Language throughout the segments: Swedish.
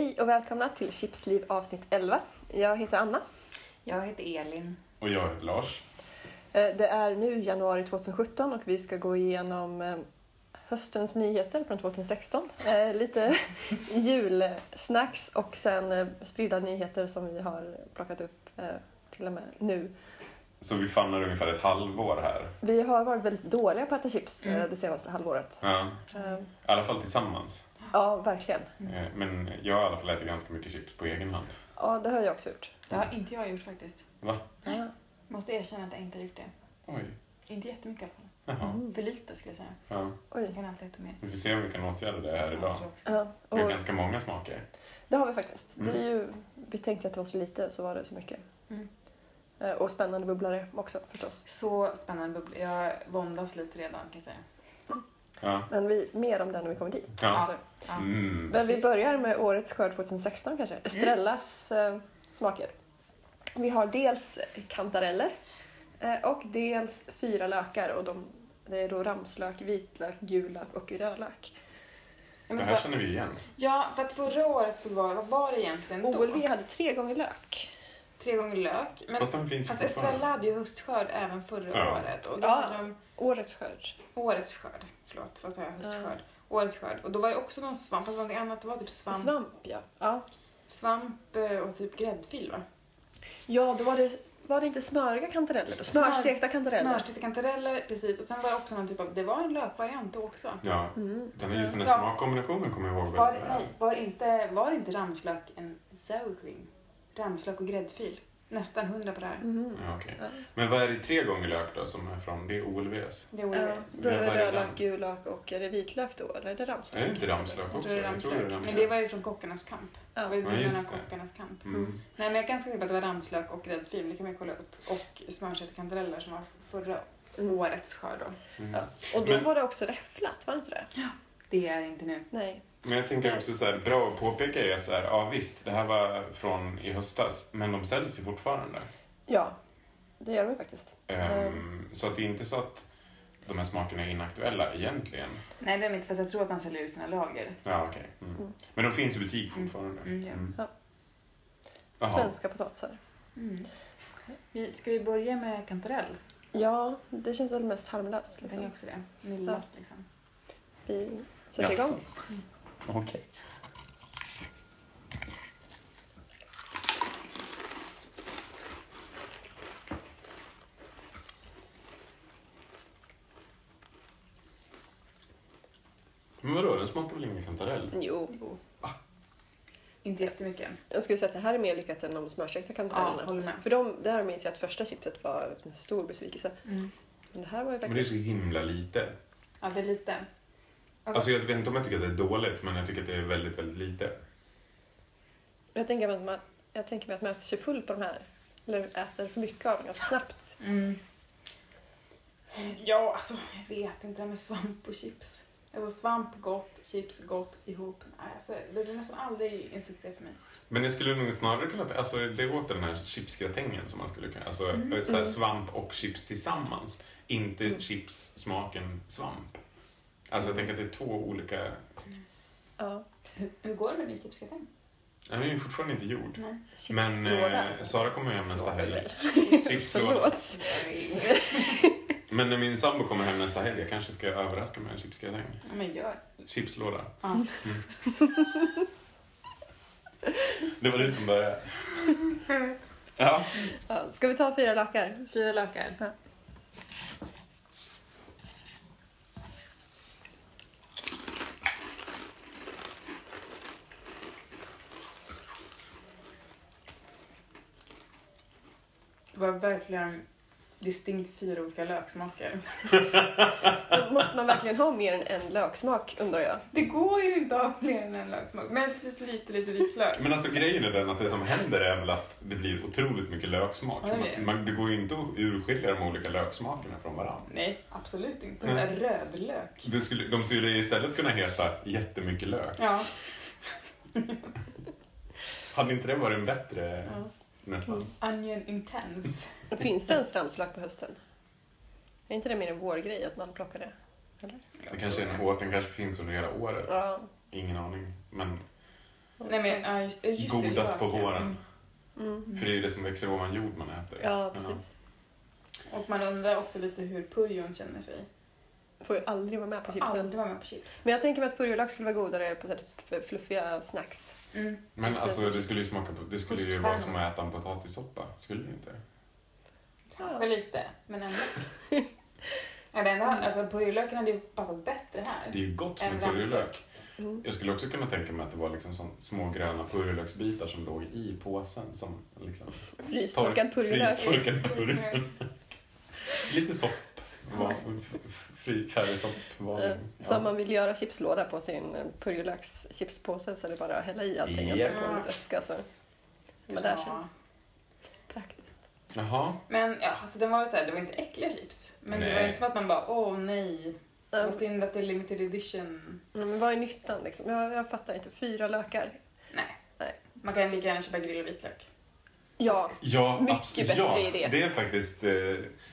Hej och välkomna till Chipsliv avsnitt 11. Jag heter Anna. Jag heter Elin. Och jag heter Lars. Eh, Det är nu januari 2017 och vi ska gå igenom eh, höstens nyheter från 2016. Eh, Lite julsnacks och sen spridda nyheter som vi har plockat upp till och med nu. Så vi famnar ungefär ett halvår här. Vi har varit väldigt dåliga på att äta chips Mm. det senaste halvåret. Ja, Eh, I alla fall tillsammans. Ja, verkligen. Eh, Men jag har i alla fall ätit ganska mycket chips på egen hand. Ja, det har jag också gjort. Det har inte jag gjort faktiskt. Va? Ja. Måste erkänna att jag inte har gjort det. Oj. Inte jättemycket i alla fall. Jaha. Mm. För lite skulle jag säga. Ja. Jag Oj. kan alltid äta mer. Vi får se om vi kan åtgärda det här Jag idag. Ja, Vi har och ganska många smaker. det har vi faktiskt. Mm. Det är ju, vi tänkte att det var så lite, så var det så mycket. Mm. Eh, Och spännande bubblare också förstås. Så spännande bubbla. Jag våndas lite redan kan jag säga. Ja. Men vi, mer om det när vi kommer dit. Ja. Alltså, Ja. Mm. Men vi börjar med årets skörd 2016 kanske. Estrellas eh, smaker. Vi har dels kantareller eh, och dels fyra lökar. Och de, det är då ramslök, vitlök, gul lök och rödlök. Det här känner vi igen. ja, för att förra året så var, vad var det egentligen då? OLV hade tre gånger lök. Tre gånger lök. Men Fast finns fast. Estrella hade ju höstskörd även förra Ja. året. Och då Ja. hade de Årets skörd. årets skörd. Förlåt, vad sa jag? Höstskörd. Ja. Årets skörd. Och då var det också någon svamp, fast någonting annat. Det var typ svamp. Svamp, ja. ja. Svamp eh, och typ gräddfil va? Ja, då var det, var det inte smöriga kantareller då? Smör- Smörstekta kantareller. Smörstekta kantareller, precis. Och sen var det också någon typ av, det var en lökvariant också. Ja. Mm. Den är just den här Ja. smakkombinationen kommer jag ihåg Var, nej, var, inte, var inte ramslök en sour cream? Ramslök och gräddfil. Nästan hundra på det här. Mm. Ja, okej. Ja. Men vad är det i tre gånger lök då som är från? Det är OLVs. Det är Ja, OLVs. då är det rödlök, gul lök och är det vitlök då? Eller är det ramslök? Är det inte ramslök Jag också? tror det är Jag tror ramslök. det är Men det var ju från Kockarnas kamp. Det var ju Ja. Ja, just. Kockarnas kamp. Mm. Nej men jag är ganska säker på att det var ramslök och gräddfil. Det kan man kolla upp. Och smörstekta kantareller som var förra Mm. årets skörd då. Mm. Ja. Och då Men- var det också räfflat, var det inte det? Det är inte nu. Nej. Men jag tänker också så här, bra att påpeka är att så här, ja visst, det här var från i höstas, men de säljs ju fortfarande. Ja, det gör de faktiskt. Ehm, så att det är inte så att de här smakerna är inaktuella egentligen. Nej det är de inte fast jag tror att man säljer ut sina lager. Ja, okej. Mm. Mm. Men de finns i butik fortfarande. Mm, ja. Ja. Jaha. Svenska potatisar. Mm. Vi, ska vi börja med kantarell? Ja, det känns väl mest harmlöst. Jag tänker Liksom. också det. Mildast liksom. Vi sätter Jaså. Okej. Men vadå, den smakar väl ingen kantarell? Jo, Inte jättemycket. jag skulle säga att det här är mer lyckat än de smörstekta Ja, kantarellerna. med. För de, där minns jag att första chipset var en stor besvikelse. Mm. Men det här var ju Men det är så faktiskt... himla lite. Ja, det är lite. Alltså, Alltså jag vet inte om jag tycker att det är dåligt, men jag tycker att det är väldigt, väldigt lite. Jag tänker mig att man, jag tänker mig att man äter sig full på de här. Eller äter för mycket av dem ganska snabbt. mm. Ja, alltså jag vet inte det med svamp och chips. Alltså svamp gott, chips gott ihop. Alltså, det blir nästan aldrig en succé för mig. Men jag skulle nog snarare kunna... Alltså det är åter den här chipsgratängen som man skulle kunna... Alltså Mm. så här, Mm. svamp och chips tillsammans. Inte Mm. chips-smaken svamp. Alltså jag tänker att det är två olika... Ja. Hur, hur går det med din chipsgratäng? Den är ju fortfarande inte gjord. Nej. Men Chipslåda. eh, Sara kommer hem nästa helg. Chipslåda. Men när min sambo kommer hem nästa helg, jag kanske ska överraska med en chipsgratäng. Ja, men gör. Chipslåda. Ja. Det var du som började. Ja. Ja, ska vi ta fyra lökar? Fyra lökar. Ja. Var verkligen distinkt fyra olika löksmaker. Då måste man verkligen ha mer än en löksmak undrar jag. Det går ju inte att ha fler än en löksmak. Möjligtvis lite, lite vitlök. Men alltså grejen är den att det som händer är väl att det blir otroligt mycket löksmak. Ja, det. Man, man, det går ju inte att urskilja de olika löksmakerna från varandra. Nej, absolut inte. Nej. Rödlök. Det skulle, de skulle istället kunna heta jättemycket lök. Ja. Hade inte det varit en bättre Ja. Nästan? Onion intense. Finns det ens ramslök på hösten? Är inte det mer en vårgrej att man plockar det? Eller? Det kanske är en åt, den kanske finns under hela året. Ja. Ingen aning. Men Nej men ja, just, just det. Godast på lök, ja. våren. Mm. För det är ju det som växer ovan jord man äter. Ja, precis. Och man undrar också lite hur purjon känner sig. Får ju aldrig vara med på chipsen. Aldrig vara med på chips. Men jag tänker mig att purjolök skulle vara godare på typ fluffiga snacks. Mm. Men alltså det skulle ju smaka på, det skulle ju vara som att äta en potatissoppa. Skulle det inte? Kanske lite, men ändå. ja, det enda, alltså purjolöken hade ju passat bättre här. Det är ju gott med purjolök. Mm. Jag skulle också kunna tänka mig att det var liksom som små gröna purjolöksbitar som låg i påsen som liksom Frystorkad purjolök. Frystorkad purjolök. Lite sopp. Va- f- f- Fri, färgsopp. Eh, vanlig. Så om man vill göra chipslåda på sin purjolökschipspåse så är det bara att hälla i allting och Japp. sen på lite vätska så är man där sen. Ja. Praktiskt. Jaha. Men ja, alltså den var ju såhär, det var inte äckliga chips. Men det var Nej. inte som att man bara, åh nej, Ja, vad synd att det är limited edition. men vad är nyttan liksom? Jag, jag fattar inte. Fyra lökar. Man kan lika gärna köpa grill och vitlök. Ja, Ja, Mycket bättre ja, idé. Det är faktiskt, eh,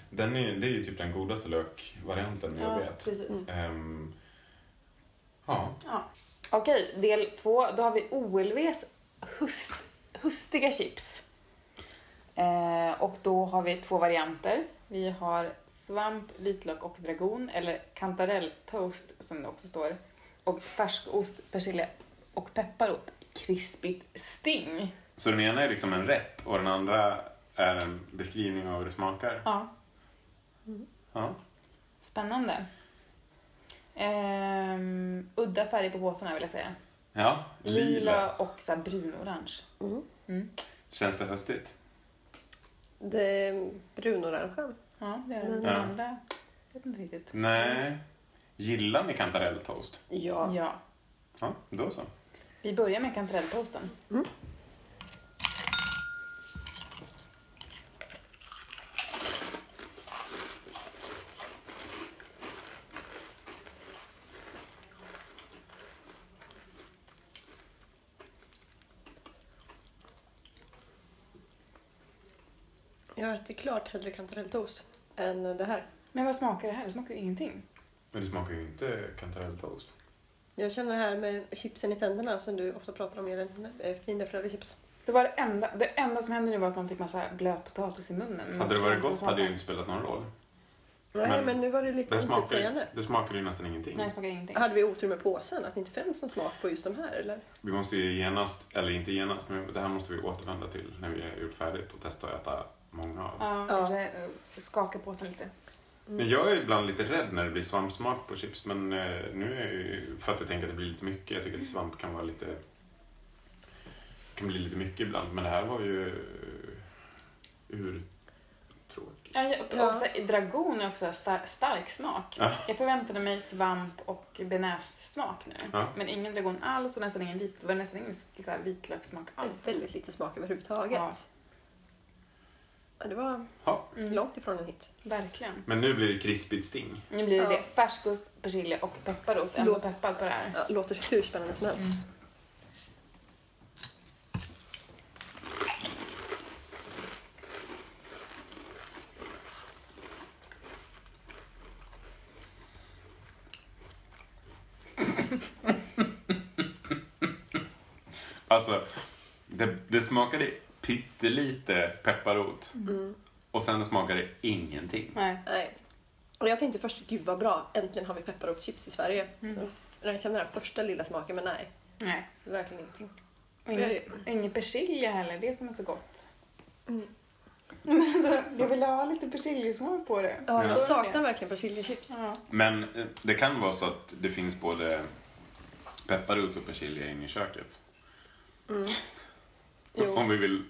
den är, det är ju typ den godaste lökvarianten jag vet. precis. Ehm, ja, Ja. Okej, del två. Då har vi OLVs hust, hustiga chips. Eh, och då har vi två varianter. Vi har svamp, vitlök och dragon, eller kantarelltoast som det också står. Och färskost, persilja och pepparrot. Krispigt sting. så den ena är liksom en rätt och den andra är en beskrivning av hur det smakar. Ja, Ja. spännande. Ehm, udda färg på påsarna vill jag säga. Ja, Lila, lila. och så här brunorange. Mm. Mm. Känns det höstigt? det är brunorangea. Ja, det är den. Mm. Den Ja. andra vet inte riktigt. Nej. Gillar ni kantarelltoast? Ja. Ja. Ja, då så. Vi börjar med kantarelltoasten. Jag äter klart hellre kantarelltoast än det här. Men vad smakar det här? Det smakar ju ingenting. Men det smakar ju inte kantarelltoast. Jag känner det här med chipsen i tänderna som du ofta pratar om Elin. eh, Finräfflade chips. Det var det enda, det enda som hände nu var att man fick massa blöt potatis i munnen. Hade det varit gott smakar. hade det ju inte spelat någon roll. Nej, Men men, nu var det lite Det intetsägande. det smakar ju nästan ingenting. Nej, det smakar ingenting. Hade vi otur med påsen? Att det inte finns någon smak på just de här? Eller? Vi måste ju genast, eller inte genast, men det här måste vi återvända till när vi har gjort färdigt och testa att äta många av. Ja, Ja. kanske eh, skaka på sig lite. Men Jag är ibland lite rädd när det blir svampsmak på chips, men eh, nu är jag ju, för att jag tänker att det blir lite mycket. Jag tycker att svamp kan vara lite kan bli lite mycket ibland, men det här var ju uh, urtråkigt. Ja, och dragon är också star- stark smak. Ja. Jag förväntade mig svamp och bearnaisesmak nu. Ja. Men ingen dragon alls och nästan ingen, vit, det var nästan ingen så här, vitlökssmak Det är alls. väldigt lite smak överhuvudtaget. Ja. Det var Ja, Mm, långt ifrån en hit. Verkligen. men nu blir det krispigt sting. Nu blir det Ja. det. Färskost, persilja och pepparrot. Ändå Låt- peppad på det här. Ja, låter hur spännande som helst. Mm. Alltså, det, det smakade pyttelite pepparrot Mm. och sen smakade det ingenting. Nej. Nej. Och jag tänkte först, gud vad bra, äntligen har vi pepparrotschips i Sverige. Mm. Jag kände den här första lilla smaken, men nej, Nej. verkligen ingenting. Och ingen, ingen persilja heller, det som är så gott. Mm. Men alltså, jag vill ha lite persiljesmak på det. Ja, Ja. jag saknar verkligen persiljechips. Ja. Men eh, det kan vara så att det finns både pepparrot och persilja inne i köket. Mm. Jo. Om vi vill.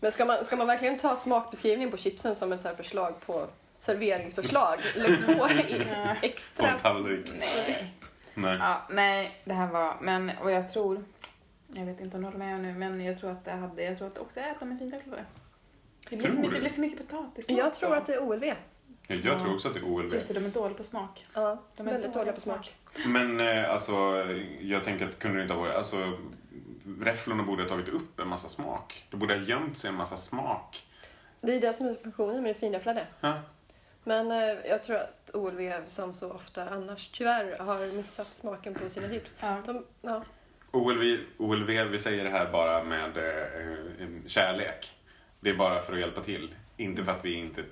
Men ska man, ska man verkligen ta smakbeskrivning på chipsen som ett så här förslag på serveringsförslag? Lägg på Ja. På extra. en tallrik. Nej. Nej. Ja, nej, det här var... Men och jag tror... Jag vet inte om du håller med nu, men jag tror att det hade... Jag tror att också äta med finräfflor. Det blir, för mycket, det blir för mycket potatis. Jag tror att det är OLV. Jag, jag Ja. tror också att det är OLV. Just det, de är dåliga på smak. Ja, De är väldigt dåliga på smak. Men eh, alltså, jag tänker att kunde det inte ha varit... Alltså, räfflorna borde ha tagit upp en massa smak. Det borde ha gömt sig en massa smak. Det är det som är funktionen med det finräfflade. Ja. Men eh, jag tror att OLV som så ofta annars tyvärr har missat smaken på sina chips. Ja. De, ja, OLV, OLV, vi säger det här bara med eh, kärlek. Det är bara för att hjälpa till. Inte för att vi inte...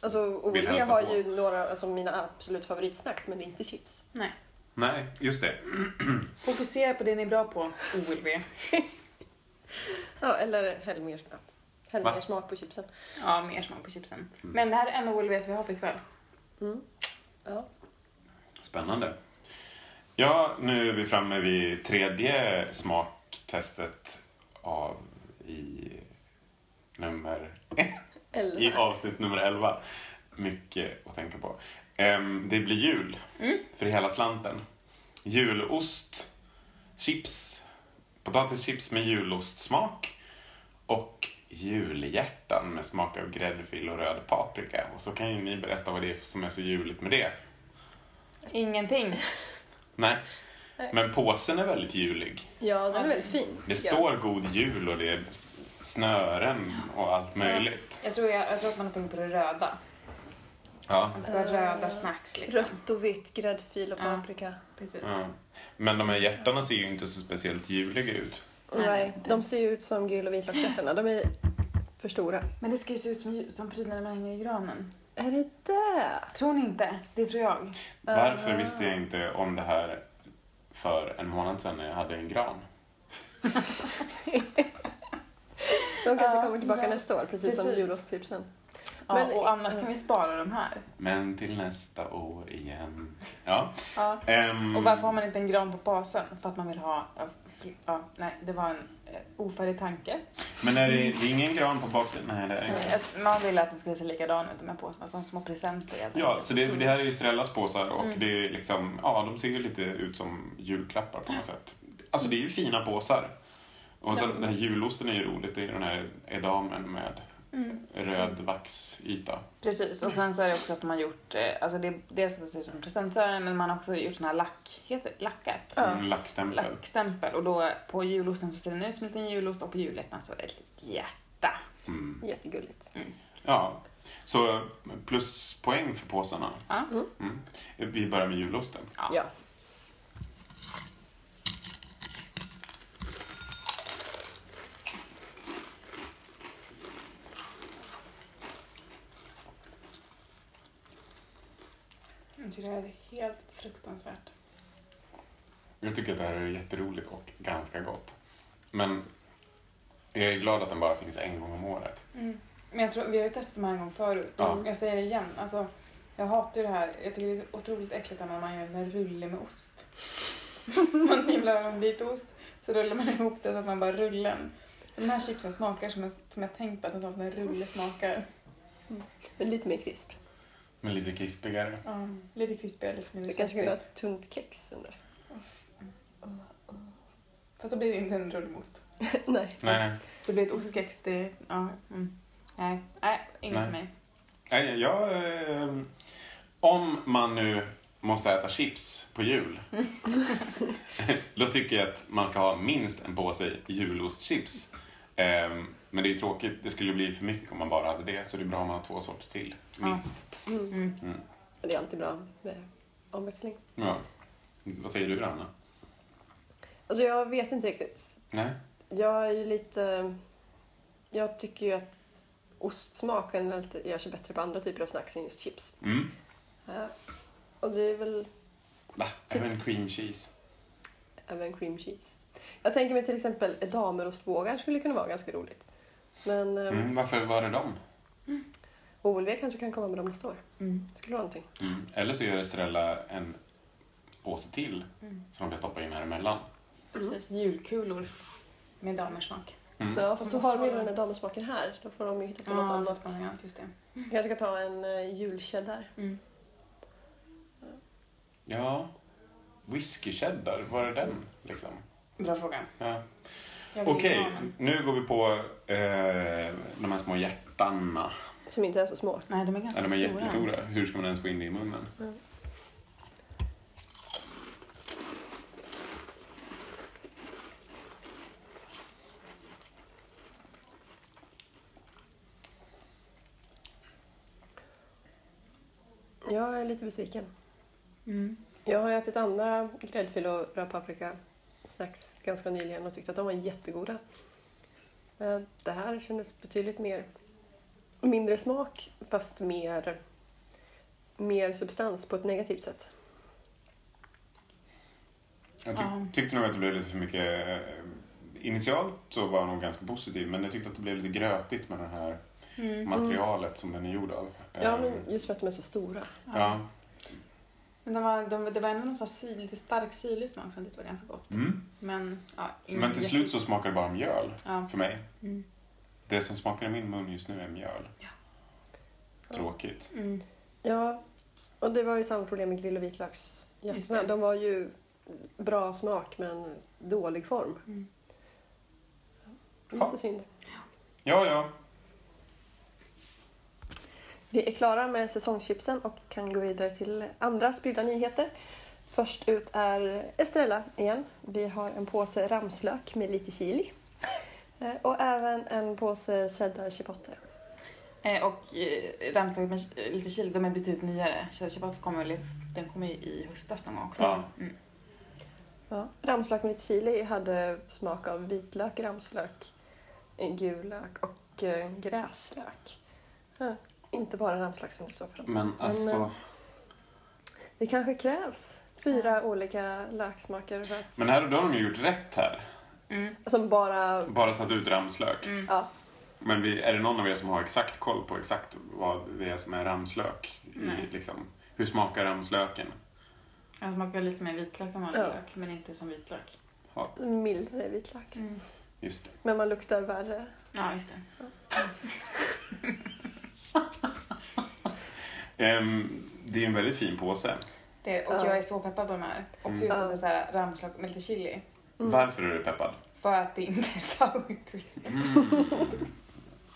Alltså, Vill OLV har på. ju några, alltså mina absolut favoritsnacks, men det är inte chips. Nej. Nej, just det. Fokusera på det ni är bra på, OLV. Ja, eller häll mer, häll Va? mer smak på chipsen. Ja, mer smak på chipsen. Men det här är en OLV vi har för ikväll. Mm. Ja. Spännande. Ja, nu är vi framme vid tredje smaktestet av i nummer i avsnitt nummer 11. Mycket att tänka på. Ehm, det blir jul för hela slanten. Julost, chips, potatischips med julostsmak och julhjärtan med smak av gräddfil och röd paprika. Och så kan ju ni berätta vad det är som är så juligt med det. Ingenting. Nej. Men påsen är väldigt julig. ja, den är väldigt fin. Det står god jul och det är snören och allt möjligt. Jag tror, jag, jag tror att man har tänkt på det röda. Ja. Vara röda snacks liksom. Rött och vitt, gräddfil och Ja. paprika. Precis. ja. Men de här hjärtarna ser ju inte så speciellt juliga ut. Nej, de ser ju ut som gul och vitlökshjärtarna. De är för stora. Men det ska ju se ut som, som när man hänger i granen. Är det det? Tror ni inte? Det tror jag. Varför Ah. visste jag inte om det här för en månad sedan när jag hade en gran? De kanske Ja, kommer tillbaka nej. nästa år, precis, som Precis. Ja, Men- och annars kan vi spara de här. Men till nästa år igen. Ja. Ja. ehm, Och varför har man inte en gran på basen? För att man vill ha... ja, nej, det var en eh, ofärdig tanke. Men är det, det är ingen gran på baksidan? Nej, det är. Att Man ville att de skulle se likadana ut, de här påsarna, som små presenter. Ja, så det, det här är ju Strellas påsar och Mm. det är liksom, ja, de ser ju lite ut som julklappar på något sätt. Alltså det är ju fina påsar. Och sen den här julosten är ju roligt, det är ju den här edamen med Mm. röd vaxyta. Precis, och sen så är det också att har gjort, eh, alltså det, dels att det ser ut som presentören, men man har också gjort sån här lack, heter det lackat? En lackstämpel. Lackstämpel. Och då på julosten så ser den ut som en liten julost och på julhjärtan så är det ett litet hjärta. Mm. Jättegulligt. Ja, så pluspoäng för påsarna. Ja. Mm. Vi börjar med julosten. Ja. Jag tycker det här är helt fruktansvärt. Jag tycker att det här är jätteroligt och ganska gott. Men jag är glad att den bara finns en gång om året. Mm. Men jag tror, vi har ju testat de här en gång förut. Ja. Jag säger det igen. Alltså, jag hatar ju det här. Jag tycker det är otroligt äckligt när man gör en rulle med ost. man himlar av en bit ost, så rullar man ihop det så att man bara rullar den. De här chipsen smakar som jag, som jag tänkt att en sån här rulle smakar. Men lite mer krisp. Men lite krispigare. Ja, lite krispigare, lite Du mindre kanske kunde ha ett tunt kex under. Fast då blir det inte en rulle med ost. Nej. Nej, Det blir ett ostkex. Det, ja, mm. Nej, nej, inget Nej. för mig. Nej, jag... Eh, om man nu måste äta chips på jul. då tycker jag att man ska ha minst en påse julostchips. Eh, men det är tråkigt. Det skulle bli för mycket om man bara hade det. Så det är bra om man har två sorter till. Ja. Minst. Mm. Mm. Mm. Det är alltid bra med omväxling. Ja. Vad säger du, Anna? Alltså jag vet inte riktigt. Nej? Jag är ju lite... Jag tycker ju att ostsmak generellt gör sig bättre på andra typer av snacks än just chips. Mm. Ja. Och det är väl Va? Även cream cheese. även cream cheese. Jag tänker mig till exempel edamerostvågar skulle kunna vara ganska roligt. Men mm. Mm, varför var det dem? OLV kanske kan komma med dem nästa år. Mm. Det skulle vara någonting. Mm. Eller så gör Estrella en påse till Mm. som de kan stoppa in här emellan. Precis, julkulor med damersmak. Mm. Ja, fast då har vi vara- den där damersmaken här. Då får de ju hitta på Ja, något annat. annat, just det. Jag kanske ska ta en uh, julcheddar. Mm. Ja. Whisky cheddar, var är den liksom? Bra fråga. Ja. Okej, nu går vi på eh, de här små hjärtanna. Som inte är så små. Nej, de är ganska de är stora. jättestora. Hur ska man ens få in det i munnen? Mm. Jag är lite besviken. Mm. Jag har ätit andra gräddfil och röd paprika snacks ganska nyligen och tyckte att de var jättegoda. Men det här kändes betydligt mer mindre smak fast mer, mer substans på ett negativt sätt. Jag ty Ja. tyckte nog att det blev lite för mycket... eh, Initialt så var jag nog ganska positiv men jag tyckte att det blev lite grötigt med det här Mm. materialet som den är gjord av. Ja, men just för att de är så stora. ja. Men de var, de, det var ändå någon sån lite stark syrlig smak som jag tyckte var ganska gott. Mm. Men, ja, Men till slut så smakar det bara mjöl Ja. för mig. Mm. Det som smakar i min mun just nu är mjöl. Ja. Tråkigt. Mm. Ja, och det var ju samma problem med grill och det. De var ju bra smak men dålig form. Mm. Lite Ja. synd. Ja, ja. Vi är klara med säsongschipsen och kan gå vidare till andra spridda nyheter. Först ut är Estrella igen. Vi har en påse ramslök med lite chili. Eh, Och även en påse cheddar chipotle. Eh, och eh, ramslök med lite chili, de är betydligt nyare. Cheddar chipotle kommer den kommer i höstas någon gång också. Ja. Mm. Ja. Ramslök med lite chili hade smak av vitlök, ramslök, gul lök och gräslök. Ja, inte bara dem. Men alltså... eh, Det kanske krävs fyra olika löksmaker för att, Men här, då har de ju gjort rätt här. Mm. som bara... Bara satt ut ramslök. Mm. Ja, Men vi, är det någon av er som har exakt koll på exakt vad det är som är ramslök? I, Nej. liksom, hur smakar ramslöken? Den smakar lite mer vitlök än vanlig Ja. lök, men inte som vitlök. Ja, mildare vitlök. Mm. just det. Men man luktar värre. Ja, just det. Ehm, det är en väldigt fin påse. det och Ja. jag är så peppad på de här. Också Mm. just Ja. att det är så här ramslök med lite chili. Mm. Varför är du peppad? För att det inte är sour cream. Mm.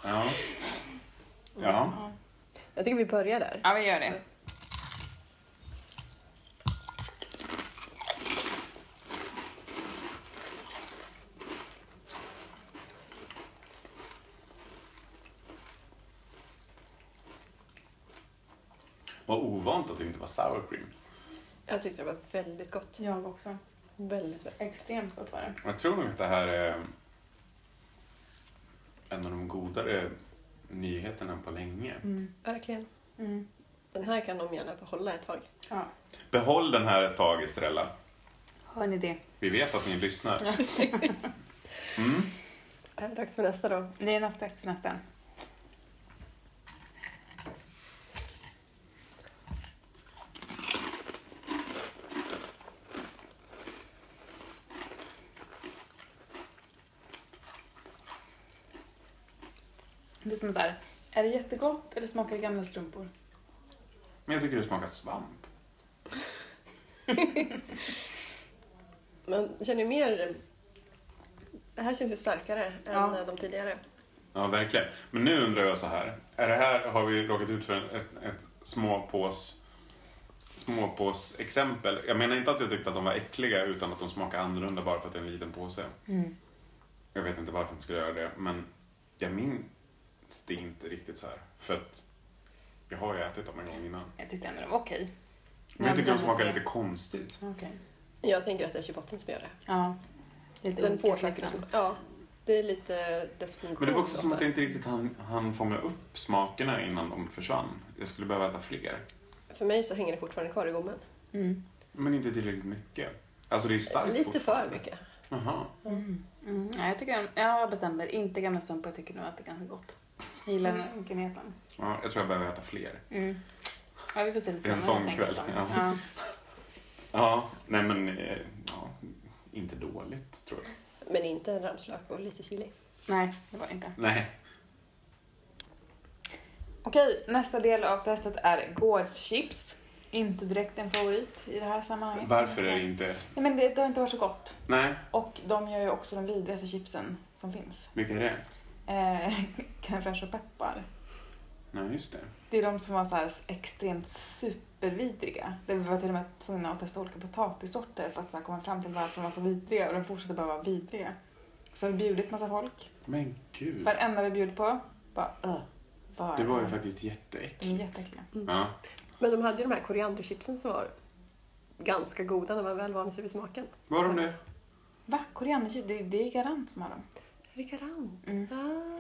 Ja. Ja. Ja. Jag tycker vi börjar där. ja, vi gör det. Vad ovant att det inte var sour cream. Jag tyckte det var väldigt gott. Jag också. Väldigt, väldigt. Extremt gott var det. Jag tror nog att det här är en av de godare nyheterna på länge. Mm. Verkligen. Mm. Den här kan de gärna få hålla ett tag. Ja. Behåll den här ett tag Estrella. Hör ni det? Vi vet att ni lyssnar. Mm. Är det dags för nästa då? Det är dags för nästa. Som så här, är det jättegott eller smakar det gamla strumpor? Men jag tycker det smakar svamp. Man känner ju mer... Det här känns ju starkare Ja. än de tidigare. Ja, verkligen. Men nu undrar jag så här. Är det här, har vi råkat ut för ett, ett småpås, småpås exempel? Jag menar inte att jag tyckte att de var äckliga utan att de smakar annorlunda bara för att det är en liten påse. Mm. Jag vet inte varför de skulle göra det, men jag minns det inte riktigt så här. För att jag har ju ätit dem en gång innan. Jag tyckte ändå det var okej. Men jag tycker de smakar lite konstigt. Okej. Jag tänker att det är chipotlen som gör det. Ja. Lite Den olika, får liksom. Ja. Det är lite dess funktion. Men det var också som att jag inte riktigt hann, hann fånga upp smakerna innan de försvann. Jag skulle behöva äta fler. För mig så hänger det fortfarande kvar i gommen. Mm. Men inte tillräckligt mycket. Alltså det är starkt Lite för fortfarande. mycket. Jaha. Mm. Mm. Ja, jag tycker jag bestämmer inte gamla strumpor. Jag tycker nog att det är ganska gott. Jag gillar den här gneten. Ja, jag tror jag behöver äta fler. Mm. Ja, vi får se lite Det är en sån kväll, ja. Ja. Ja, nej men eh, ja, inte dåligt tror jag. Men inte en ramslök och lite chili. Nej, det var det inte. Nej. Okej, nästa del av testet är gårdschips. Inte direkt en favorit i det här sammanhanget. Varför är det inte... Nej, men det, det har inte varit så gott. Nej, Och de gör ju också de vidrigaste chipsen som finns. vilka är det? Eh, crème fraîche och peppar. Nej, just det. Det är de som var så här extremt supervidriga. Där vi var till och med tvungna att testa olika potatissorter för att så här komma fram till varför de var så vidriga och de fortsätter bara vara vidriga. Så har vi bjudit massa folk. Men gud. Varenda vi bjudit på, bara är Det var ju faktiskt jätteäckligt. jätteäckliga. Ja. Men de hade ju de här korianderchipsen som var ganska goda när man väl vande sig vid smaken. Var de det? Va? Korianderchips? Det, det är Garant som har dem. Är det Garant? Mm. Ah.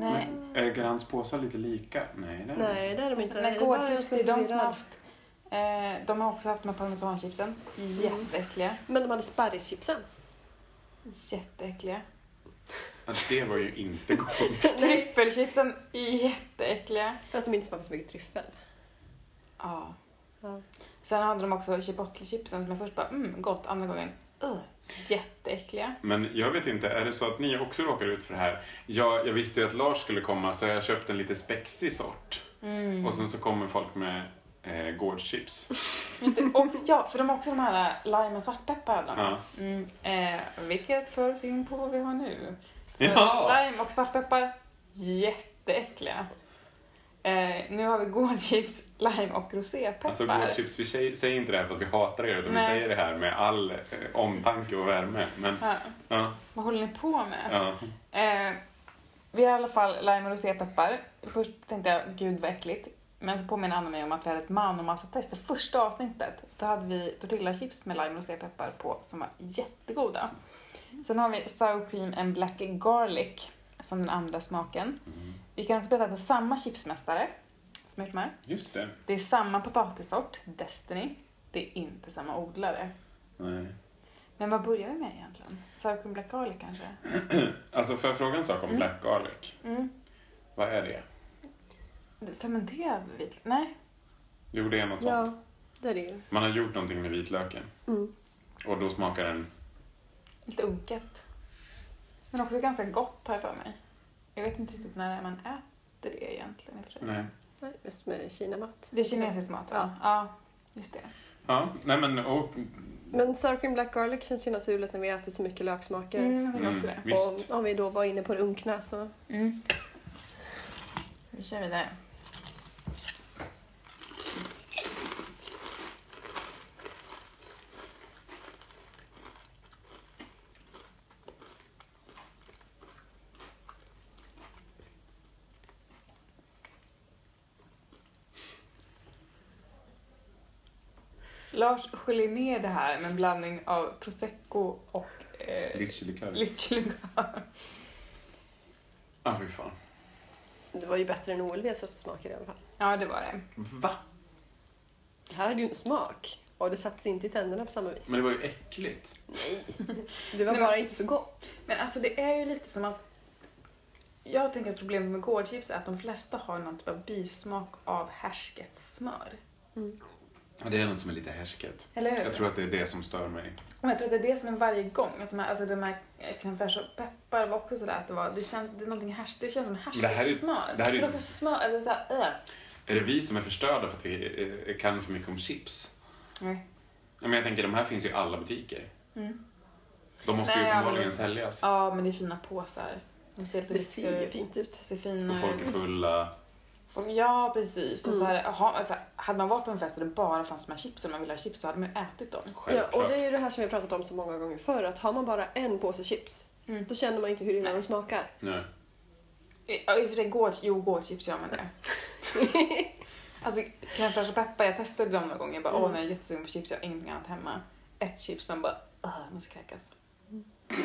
Nej. Men är Garants påsar lite lika? Nej, det är Nej, det är de inte. Gårdchips, så det är de som har haft. Eh, de har också haft de här parmesanchipsen. Jätteäckliga. Men de hade sparrischipsen. Jätteäckliga. Ja, det var ju inte gott. Tryffelchipsen, jätteäckliga. För att de inte smakar så mycket tryffel. Ja. Ja. Sen hade de också chipotle-chipsen som jag först bara, mm, gott. Andra gången, uh, jätteäckliga. Men jag vet inte, är det så att ni också råkar ut för det här? Jag, jag visste ju att Lars skulle komma så jag köpte en lite spexig sort. Mm. Och sen så kommer folk med eh, gårdschips. Just det. Och, ja, för de har också de här lime och svartpeppar. de. Ja. Mm, eh, vilket för oss in på vad vi har nu. Ja. Lime och svartpeppar, jätteäckliga. Eh, nu har vi gårdchips, lime och rosépeppar. Alltså gårdschips, vi säger, säger inte det här för att vi hatar er utan Nej. vi säger det här med all eh, omtanke och värme. Men, Ja, ja, vad håller ni på med? ja. Eh, vi har i alla fall lime och rosépeppar. Först tänkte jag, gud vad äckligt. Men så påminner Anna mig om att vi hade ett man och massa test. Det första avsnittet, då hade vi tortillachips med lime och rosépeppar på som var jättegoda. Sen har vi sour cream and black garlic som den andra smaken. Mm. Vi kan också berätta att det är samma chipsmästare som har gjort de här. Just det. Det är samma potatissort, Destiny. Det är inte samma odlare. Nej. Men vad börjar vi med egentligen? Cream black garlic kanske? Alltså får jag fråga en sak om Mm. black garlic? Mm. Vad är det? Fermenterad vit... Nej. Jo, det är något sånt. Ja, det är det ju. Man har gjort någonting med vitlöken Mm. och då smakar den... Lite unket. Men också ganska gott har jag för mig. Jag vet inte riktigt när man äter det egentligen i och för sig. Nej. Nej, mest med kinamat. Det är kinesisk mat va? Ja. Ja, just det. Ja, nej men och, Men sour cream black garlic känns ju naturligt när vi ätit så mycket löksmaker. Mm, jag tänker mm, också det. visst. Och om vi då var inne på det unkna så... Mm. Vi kör vidare. Lars sköljer ner det här med en blandning av prosecco och eh, Litchilikör. litchilikör. Ah, fy fan. Det var ju bättre än OLVs höstsmaker i alla fall. Ja, det var det. Va? Det här hade ju en smak. Och det satt sig inte i tänderna på samma vis. Men det var ju äckligt. Nej. Det var Nej, bara men- inte så gott. Men alltså det är ju lite som att... Jag tänker att problemet med gårdchips är att de flesta har någon typ av bismak av härsket smör. Ja, det är något som är lite härsket. Eller hur? Jag tror att det är det som stör mig. Och jag tror att det är det som är varje gång. Att de här, alltså de här crème fraîche och peppar var också sådär att det var... Det känns, det är någonting härs, det känns som härsket smör. det här är- Men också smör, alltså såhär, äh. Är det vi som är förstörda för att vi eh, kan för mycket om chips? Nej. Men jag tänker, de här finns ju i alla butiker. Mm. De måste ju Nej, uppenbarligen men det- säljas. Ja, men det är fina påsar. De ser Det ser ju fint ut. ser fina Och folk är fulla. Ja, precis. Och så Mm. här, aha, alltså, hade man varit på en fest och det bara fanns de här chipsen och man ville ha chips så hade man ju ätit dem. Ja, och det är ju det här som vi har pratat om så många gånger förr. Att har man bara en påse chips, Mm. då känner man inte hur illa de smakar. Nej. Ja, i och för sig gårds, jo, gårdschips gör man det. alltså, crème och peppar, jag testade dem några gånger. Jag bara, Mm. åh, när jag är jättesugen på chips, jag har ingenting annat hemma. Ett chips, men bara, åh, jag måste kräkas. Jätte-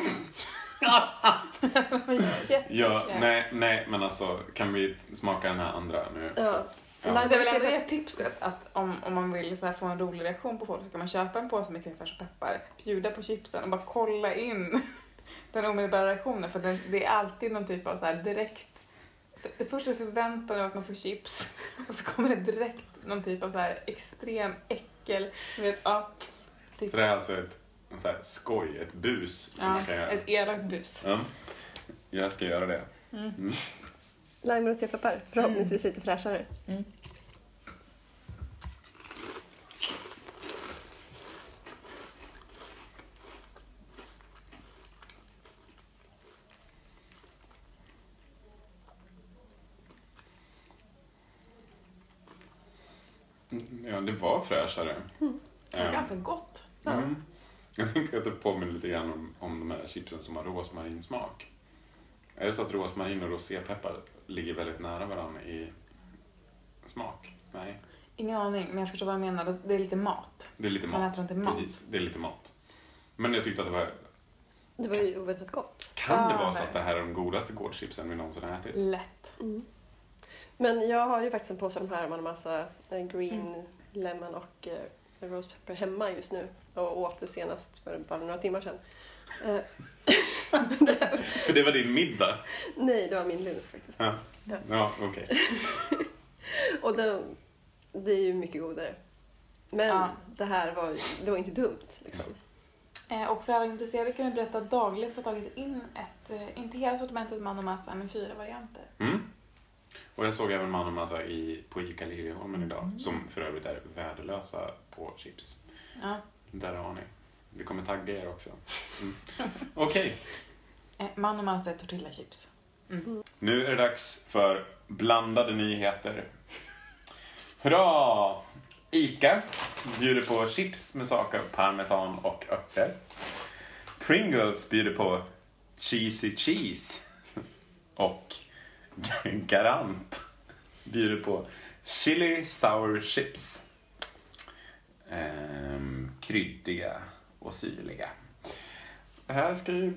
Ja, nej, nej, men alltså kan vi smaka den här andra nu? Ja. Ja. Jag vill ändå ge tipset att om, om man vill så här få en rolig reaktion på folk så kan man köpa en påse med fraîche och peppar, bjuda på chipsen och bara kolla in den omedelbara reaktionen. För det, det är alltid någon typ av så här direkt... Det, första är förväntan av att man får chips och så kommer det direkt någon typ av så här extrem äckel. Vet, ja, tips. Så det är alltså ett så här skoj, ett bus som ja, man kan göra. ett elakt bus. Ja. Jag ska göra det. Mm. Mm. Lime och tepeppar, förhoppningsvis lite fräschare. Mm. Ja, det var fräschare. Det var Ja. ganska gott. Ja. Mm. Jag tänker att det påminner lite grann om, om de här chipsen som har rosmarinsmak. Är det så att rosmarin och rosépeppar ligger väldigt nära varandra i smak? Nej, Ingen aning, men jag förstår vad jag menar. Det är lite mat. det är lite Man mat. äter inte mat. Precis, det är lite mat. Men jag tyckte att det var Det var ju oväntat gott. Kan det Ah, vara så att det här är de godaste gårdchipsen vi någonsin har ätit? Lätt. Men jag har ju faktiskt en påse av de här med en massa eh, green lemon och eh, rose pepper hemma just nu. Och åt det senast för bara några timmar sedan. Eh, För det var din middag? nej, det var min lunch faktiskt. Ja, Ja. ja okej. Och det, det är ju mycket godare. Men Ja. det här var, ju- det var inte dumt. Liksom. Eh, och för alla intresserade kan vi berätta att Daglivs har tagit in ett, eh, inte hela sortimentet man och massa, men fyra varianter. Mm. Och jag såg även Man och Massa i, på ICA Liljeholmen idag, som för övrigt är värdelösa på chips. Ja. Där har ni. Vi kommer tagga er också. Mm. Okej, Eh, man och massa är tortillachips. nu är det dags för blandade nyheter. Hurra! ICA bjuder på chips med saker, parmesan och örter. Pringles bjuder på cheesy cheese. Och Garant bjuder på chili sour chips. Ehm, kryddiga och syrliga. Det här ska ju...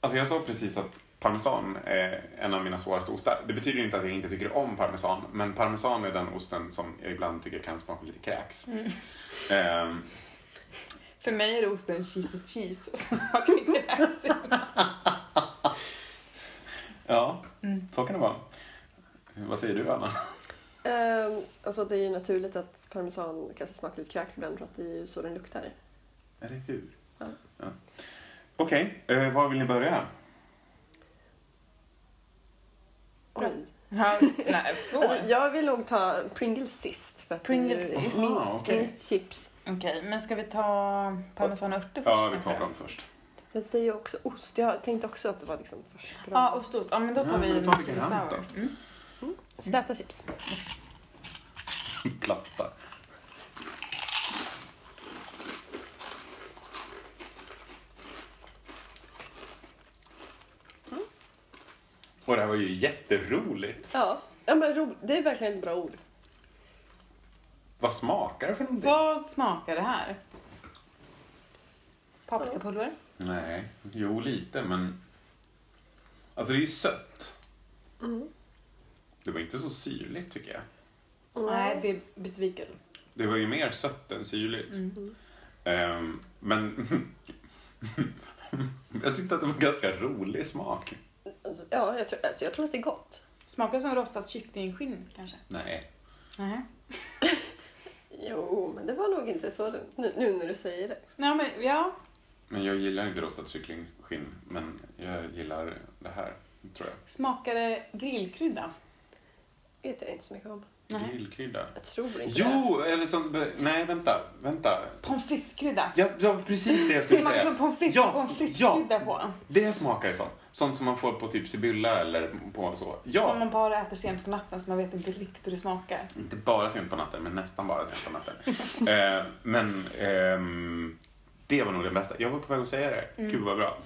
Alltså jag sa precis att parmesan är en av mina svåraste ostar. Det betyder inte att jag inte tycker om parmesan, men parmesan är den osten som jag ibland tycker kan smaka lite kräks. Ehm, För mig är det osten cheese och cheese som smakar lite gräs. ja, Mm. så kan det vara. Vad säger du, Anna? Ehm, alltså det är ju naturligt att parmesan kanske smakar lite kräks ibland för att det är ju så den luktar. Eller hur? Ja. Ja. Okej, eh, var vill ni börja? Oj. Ja, nej, så. Alltså, jag vill nog ta Pringles sist. För att Pringles det är sist. minst, Aha, okej. minst chips. Okej, men ska vi ta parmesan och örter först? Ja, vi tar dem först. Men det är ju också ost. Jag tänkte också att det var liksom först. Ja, ost, ost. Ja, men då tar Ja, vi då tar vi chili Garant sour. då. Mm. Släta chips. Platta. Och det här var ju jätteroligt. Ja, ja men ro, det är verkligen ett bra ord. Vad smakar det för någonting? Vad smakar det här? Paprikapulver? Nej, jo lite men... Alltså det är ju sött. Mm. Det var inte så syrligt tycker jag. Nej, det är besviken. Det var ju mer sött än syrligt. Mm. Ehm, men... jag tyckte att det var en ganska rolig smak. Ja, jag tror, alltså, jag tror att det är gott. Smakar som rostat kycklingskinn kanske? Nej. Nej. Jo, men det var nog inte så dumt nu, nu när du säger det. Nej, men ja. Men jag gillar inte rostat kycklingskinn. Men jag gillar det här, tror jag. Smakar det grillkrydda? Vet jag inte så mycket om. Nej. Grillkrydda. Jag tror inte det. Jo, eller som... Nej, vänta. Vänta. Pommes frites-krydda? Ja, ja precis det jag Det skulle smakar säga. som pommes frites Ja, pommes ja. frites-krydda på. Det smakar sånt. Sånt som man får på typ Sibylla eller på så. Ja. Som man bara äter sent på natten så man vet inte riktigt hur det smakar. Inte bara sent på natten, men nästan bara sent på natten. eh, men ehm, det var nog det bästa. Jag var på väg att säga det. Gud vad bra.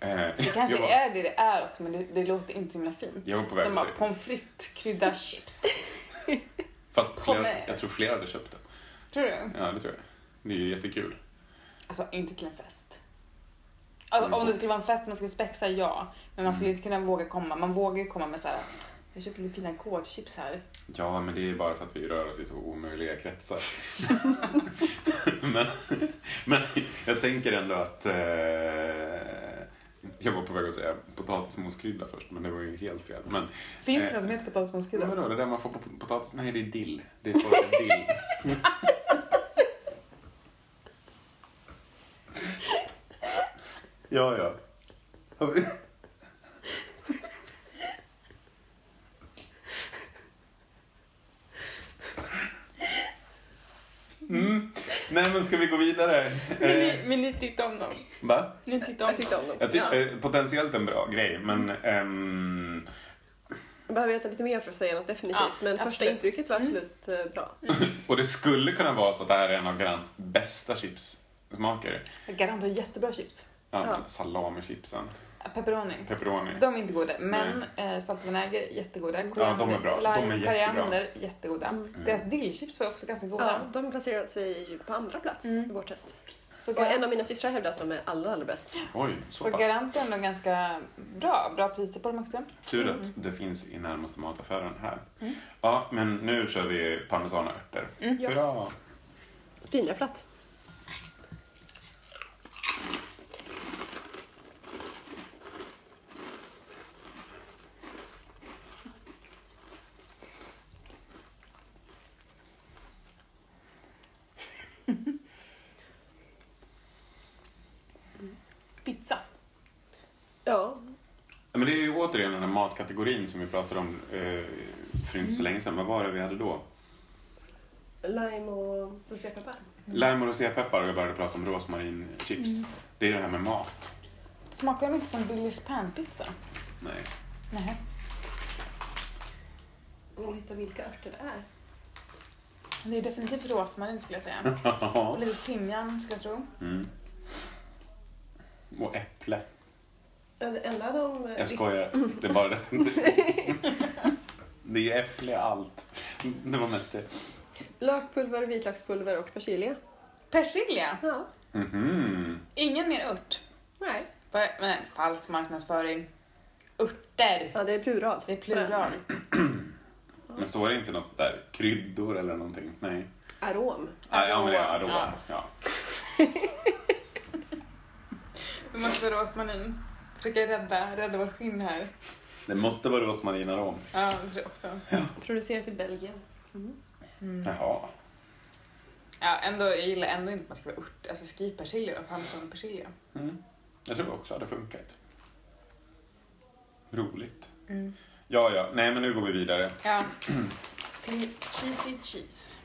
Eh, Mm. Det kanske var, är det det är också men det, det låter inte så himla fint. jag var på väg De bara pommes frites krydda chips. Fast flera, jag tror flera hade köpt det. Tror du? Ja, det tror jag. Det är ju jättekul. Alltså inte till en fest. Alltså, Mm. om det skulle vara en fest man skulle spexa, ja. Men man skulle inte kunna våga komma. Man vågar ju komma med så här. Jag köpte lite fina gårdchips här. Ja, men det är bara för att vi rör oss i så omöjliga kretsar. men, men jag tänker ändå att... Eh, jag var på väg att säga potatismoskrydda först, men det var ju helt fel. Men, Finns Eh, det något som heter potatismoskrydda? men vadå, det där man får på potatis? Nej, det är dill. Det är torkad dill. ja, ja. Har vi- Mm. Nej men ska vi gå vidare? Men Eh, ni, men ni tyckte om dem? va? Ni tyckte om Jag tyckte om dem. Jag ty- Ja. eh, potentiellt en bra grej men ehm, Jag behöver veta lite mer för att säga något definitivt. Ja, men första absolut. intrycket var absolut eh, bra. Och det skulle kunna vara så att det här är en av Garants bästa chipsmakare. Garant har jättebra chips. Ja, Ja. Salami-chipsen. Pepperoni. Pepperoni. De är inte goda, men eh, salt och vinäger jättegoda. de är bra. De är lime, jättebra. koriander jättegoda. Mm. Deras dillchips var också ganska goda. Ja, de placerade sig ju på andra plats Mm. i vårt test. Så, Och en av mina systrar hävdar att de är allra, allra bäst. Oj, så så pass. garant är ändå ganska bra. Bra priser på dem också. Tur att det finns i närmaste mataffären här. Mm. Ja, men nu kör vi parmesan och örter. Mm. Ja. Hurra! Finräfflat. Pizza. Ja, Ja, Men det är ju återigen den här matkategorin som vi pratade om eh, för inte så Mm. länge sedan. Vad var det vi hade då? lime och rosépeppar. Lime och rosépeppar och vi började prata om rosmarinchips. Mm. Det är det här med mat. Smakar de inte som Billys panpizza? Nej. Nej. Och hitta vilka örter det är. Det är definitivt rosmarin skulle jag säga. Och lite timjan skulle jag tro. mm. Och äpple. Ja, Det enda de... Jag skojar. Det är bara det. Det är äpple i allt. Det var mest det. Lökpulver, vitlökspulver och persilja. Persilja. Ja. Mhm. Ingen mer ört. Nej. Vad- Men falsk marknadsföring. Örter. Ja, det är plural. Det är plural. Men står det inte något där? Kryddor eller någonting? Nej. Arom. Ah, ja, men det är Arom, ja. Ja. Vi måste vara rosmarin. Försöka rädda, rädda vårt skinn här. Det måste vara rosmarinarom. Ja, det tror jag också. Producerat i Belgien. Mm. Jaha. Ja, ändå, jag gillar ändå inte att man ska vara ört. Alltså skriv persilja och parmesan och persilja. Mm. Jag tror också hade funkat. Roligt. Mm. Ja, ja. Nej, men nu går vi vidare. Ja. Cheesy cheese.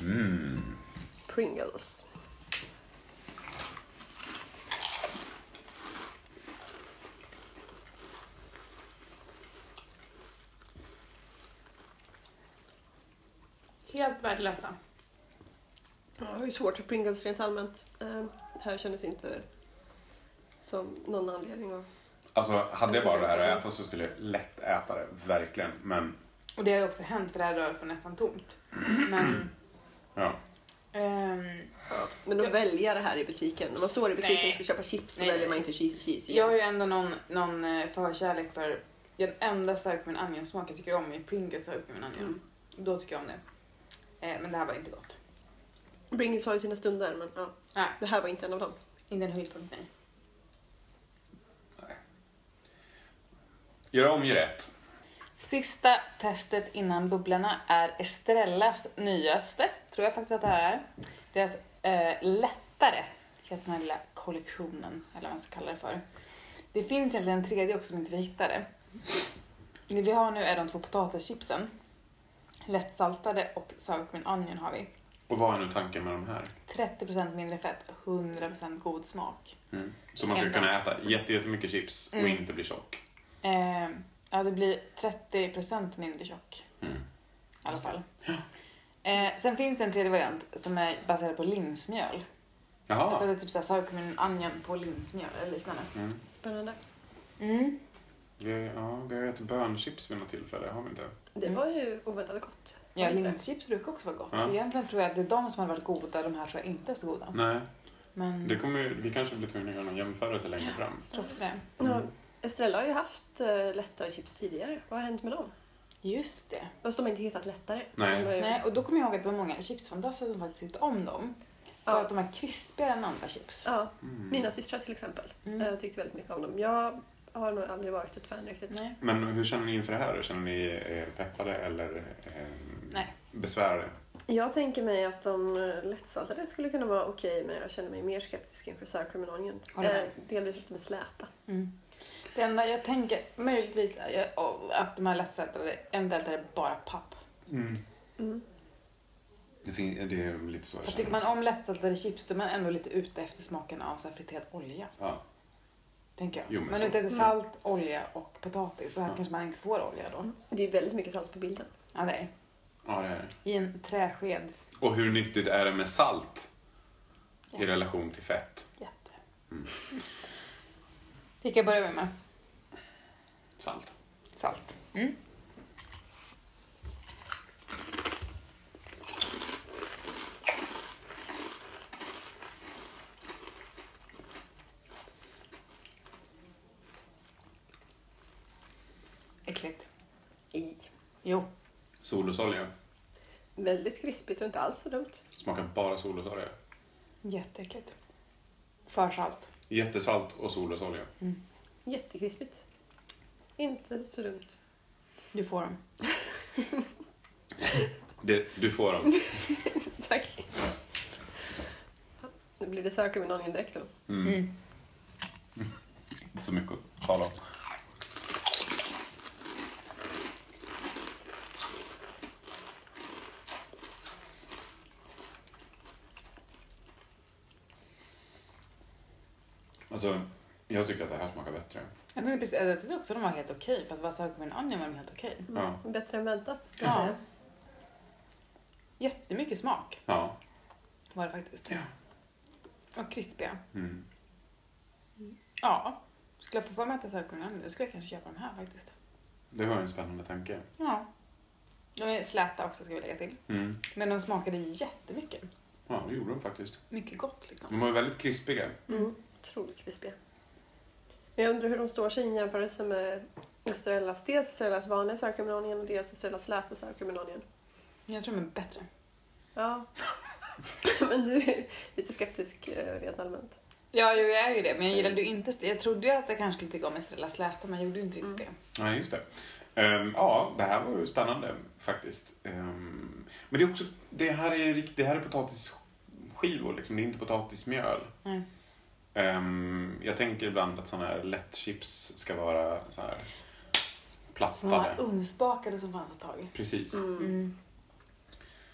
Mm. Pringles. Helt värdelösa. Ja, Jag har ju svårt för Pringles rent allmänt. Eh, här kändes inte som någon anledning att... Alltså, hade jag bara det här att äta så skulle jag lätt äta det. Verkligen. Men, Och det har ju också hänt för det här röret var nästan tomt. Men... ja. ehm, Ja. Men att välja det här i butiken. När man står i butiken Nej. och ska köpa chips så Nej, väljer man inte cheesy cheese jag har igen. ju ändå någon, någon eh, förkärlek för den enda sour cream onion smak jag tycker om är Pringles sour cream onion. Mm. Då tycker jag om det. Eh, men det här var inte gott. Pringles har ju sina stunder men ja, Nej, det här var inte en av dem. inte en höjdpunkt nej. Gör om, gör rätt. Sista testet innan bubblorna är Estrellas nyaste, tror jag faktiskt att det här är. Deras eh, lättare, heter den här lilla kollektionen, eller vad man ska kalla det för. Det finns egentligen en tredje också som inte vi hittade. Det vi har nu är de två potatischipsen. Lättsaltade och sour cream onion har vi. Och vad är nu tanken med de här? 30% mindre fett, 100% god smak. Mm. Så man ska Ändå. kunna äta jätte- jättemycket chips och Mm. inte bli tjock. Eh, ja, det blir 30% mindre tjock. Mm. i alla fall. Eh, sen finns det en tredje variant som är baserad på linsmjöl. Jag tror Jaha. det är typ såhär sour cream onion på linsmjöl eller liknande. Mm. Spännande. Mm. Vi, ja, vi har ätit bönchips vid något tillfälle, har vi inte? Det Mm. var ju oväntat gott. Ja, Var linschips brukar också vara gott. Ja. Så egentligen tror jag att det är de som har varit goda, de här tror jag inte är så goda. Nej, Men det kommer, ju- vi kanske blir tvungna att göra någon jämförelse längre fram. jag tror också det. Ja, Mm. Estrella har ju haft eh, lättare chips tidigare. Vad har hänt med dem? Just det. Fast de har inte hittat lättare. Nej. De är- Nej, och då kommer jag ihåg att det var många chipsfantaster som faktiskt tyckte om dem. För Ja. att de är krispigare än andra chips. Ja, Mm. mina systrar till exempel Mm. eh, tyckte väldigt mycket om dem. Jag har nog aldrig varit ett fan riktigt. Nej. Men hur känner ni inför det här? Känner ni eh, peppade eller eh, besvärade? Jag tänker mig att de eh, lättsaltade skulle kunna vara okej men jag känner mig mer skeptisk inför sour cream and onion. Med. Eh, delvis för att de är släta. Mm. Det enda jag tänker möjligtvis är att de här lättsaltade, eventuellt är det bara papp. Mm. Det, fin- det är lite så jag känner tycker man också. om lättsaltade chips då är man ändå lite ute efter smaken av så friterad olja. Ja. Tänker jag. Jo, men man så. är ute efter salt, olja och potatis. Så här Ja. kanske man inte får olja då. Det är väldigt mycket salt på bilden. Ja, det är ja, det är det. I en träsked. Och hur nyttigt är det med salt Ja. i relation till fett? Jätte. Mm. Vilka börjar vi med? Salt. Salt. Mm. Äckligt. I. Jo. Solrosolja. Väldigt krispigt och inte alls så dumt. Smakar bara solrosolja. Jätteäckligt. För salt. Jättesalt och solrosolja. Jättekrispigt. Inte så dumt. Du får dem. Det, du får dem. Tack. Nu blir det söker med någon direkt då. Mm. Mm. Inte så mycket att tala om. Alltså, jag tycker att det här smakar bättre. Jag tänkte precis, jag tyckte också de var helt okej. För att vara söker med en onion var de helt okej. Ja. Bättre än väntat ska jag Ja. säga. Jättemycket smak Ja. var det faktiskt. Ja. Och krispiga. Mm. Ja. Skulle jag få för mig att äta med en onion, då skulle jag kanske köpa de här faktiskt. Det var en spännande tanke. Ja. De är släta också ska vi lägga till. Mm. Men de smakade jättemycket. Ja, det gjorde de faktiskt. Mycket gott liksom. De var väldigt krispiga. Mm. Otroligt krispiga. Men jag undrar hur de står sig i jämförelse med Estrellas. Dels Estrellas vanliga särkumenonien och dels Estrellas släta särkumenonien. Jag tror de är bättre. Ja. Men du är lite skeptisk eh, rent allmänt. Ja, jo, jag är ju det. Men jag gillade ju inte... Jag trodde ju att jag kanske skulle tycka om Estrella släta, men jag gjorde ju inte riktigt Mm. det. Ja, just det. Ehm, ja, det här var ju spännande faktiskt. Ehm, men det är också, det här är, rikt- det här är potatisskivor, liksom. det är inte potatismjöl. Nej. Ehm, jag tänker ibland att sådana här lättchips ska vara så här De var plastade. ugnsbakade som fanns ett tag. Precis. Mm. Mm.